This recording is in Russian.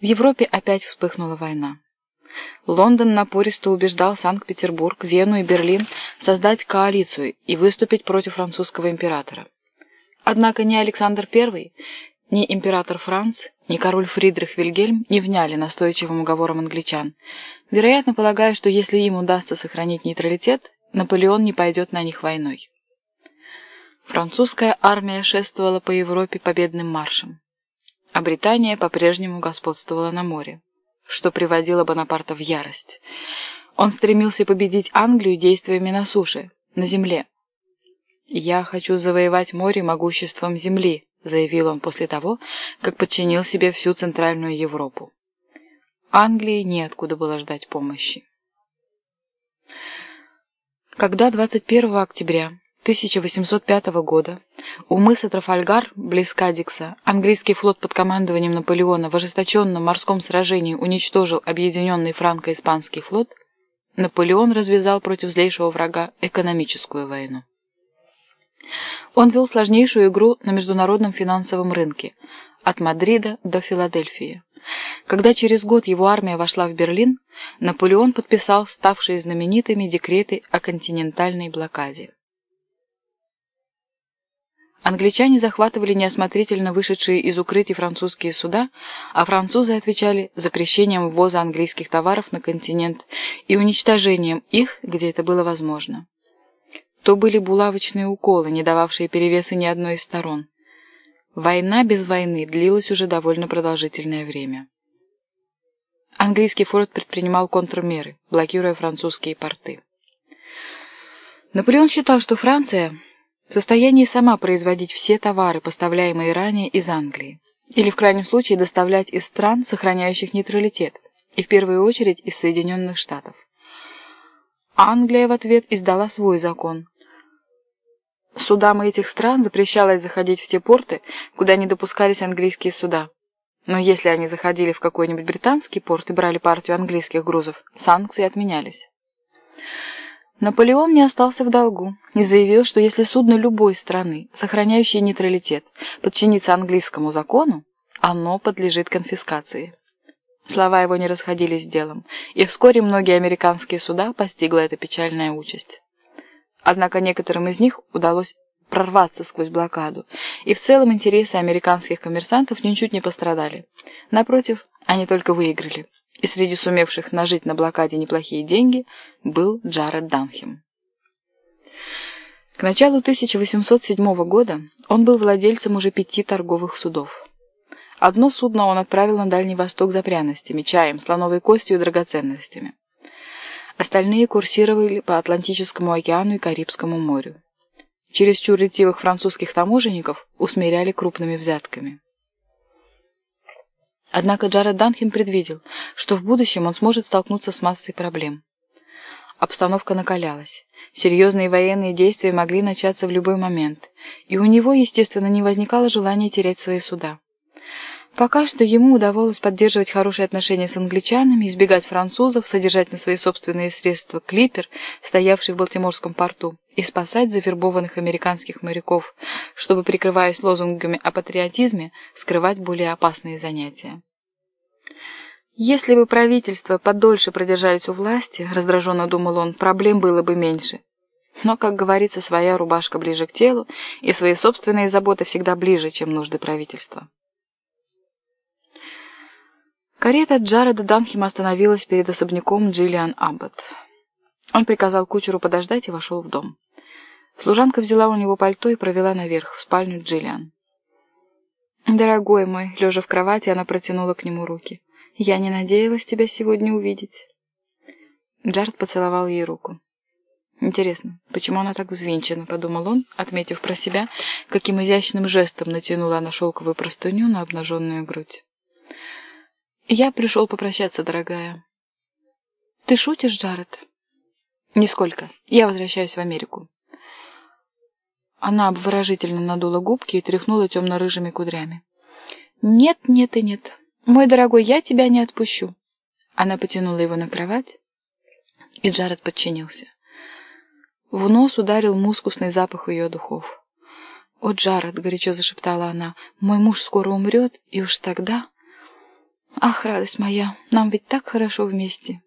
В Европе опять вспыхнула война. Лондон напористо убеждал Санкт-Петербург, Вену и Берлин создать коалицию и выступить против французского императора. Однако ни Александр I, ни император Франц, ни король Фридрих Вильгельм не вняли настойчивым уговорам англичан, вероятно полагая, что если им удастся сохранить нейтралитет, Наполеон не пойдет на них войной. Французская армия шествовала по Европе победным маршем, а Британия по-прежнему господствовала на море что приводило Бонапарта в ярость. Он стремился победить Англию действиями на суше, на земле. «Я хочу завоевать море могуществом земли», заявил он после того, как подчинил себе всю Центральную Европу. Англии неоткуда было ждать помощи. Когда 21 октября 1805 года у мыса Трафальгар, близ Кадикса, английский флот под командованием Наполеона в ожесточенном морском сражении уничтожил объединенный франко-испанский флот, Наполеон развязал против злейшего врага экономическую войну. Он вел сложнейшую игру на международном финансовом рынке, от Мадрида до Филадельфии. Когда через год его армия вошла в Берлин, Наполеон подписал ставшие знаменитыми декреты о континентальной блокаде. Англичане захватывали неосмотрительно вышедшие из укрытий французские суда, а французы отвечали запрещением ввоза английских товаров на континент и уничтожением их, где это было возможно. То были булавочные уколы, не дававшие перевеса ни одной из сторон. Война без войны длилась уже довольно продолжительное время. Английский флот предпринимал контрмеры, блокируя французские порты. Наполеон считал, что Франция в состоянии сама производить все товары, поставляемые ранее из Англии, или в крайнем случае доставлять из стран, сохраняющих нейтралитет, и в первую очередь из Соединенных Штатов. Англия в ответ издала свой закон. Судам этих стран запрещалось заходить в те порты, куда не допускались английские суда. Но если они заходили в какой-нибудь британский порт и брали партию английских грузов, санкции отменялись. Наполеон не остался в долгу и заявил, что если судно любой страны, сохраняющее нейтралитет, подчинится английскому закону, оно подлежит конфискации. Слова его не расходились с делом, и вскоре многие американские суда постигла эта печальная участь. Однако некоторым из них удалось прорваться сквозь блокаду, и в целом интересы американских коммерсантов ничуть не пострадали. Напротив, они только выиграли и среди сумевших нажить на блокаде неплохие деньги был Джаред Данхем. К началу 1807 года он был владельцем уже пяти торговых судов. Одно судно он отправил на Дальний Восток за пряностями, чаем, слоновой костью и драгоценностями. Остальные курсировали по Атлантическому океану и Карибскому морю. Через ретивых французских таможенников усмиряли крупными взятками. Однако Джаред Данхем предвидел, что в будущем он сможет столкнуться с массой проблем. Обстановка накалялась. Серьезные военные действия могли начаться в любой момент, и у него, естественно, не возникало желания терять свои суда. Пока что ему удавалось поддерживать хорошие отношения с англичанами, избегать французов, содержать на свои собственные средства клипер, стоявший в Балтиморском порту, и спасать завербованных американских моряков, чтобы, прикрываясь лозунгами о патриотизме, скрывать более опасные занятия. Если бы правительство подольше продержались у власти, раздраженно думал он, проблем было бы меньше. Но, как говорится, своя рубашка ближе к телу, и свои собственные заботы всегда ближе, чем нужды правительства. Карета Джареда Данхема остановилась перед особняком Джиллиан Аббот. Он приказал кучеру подождать и вошел в дом. Служанка взяла у него пальто и провела наверх, в спальню Джиллиан. «Дорогой мой», лежа в кровати, она протянула к нему руки. «Я не надеялась тебя сегодня увидеть». Джаред поцеловал ей руку. «Интересно, почему она так взвинчена?» — подумал он, отметив про себя, каким изящным жестом натянула она шелковую простыню на обнаженную грудь. «Я пришел попрощаться, дорогая». «Ты шутишь, Джаред?» «Нисколько. Я возвращаюсь в Америку». Она обворожительно надула губки и тряхнула темно-рыжими кудрями. «Нет, нет и нет. Мой дорогой, я тебя не отпущу». Она потянула его на кровать, и Джаред подчинился. В нос ударил мускусный запах ее духов. «О, Джаред!» — горячо зашептала она. «Мой муж скоро умрет, и уж тогда...» Ах, радость моя, нам ведь так хорошо вместе.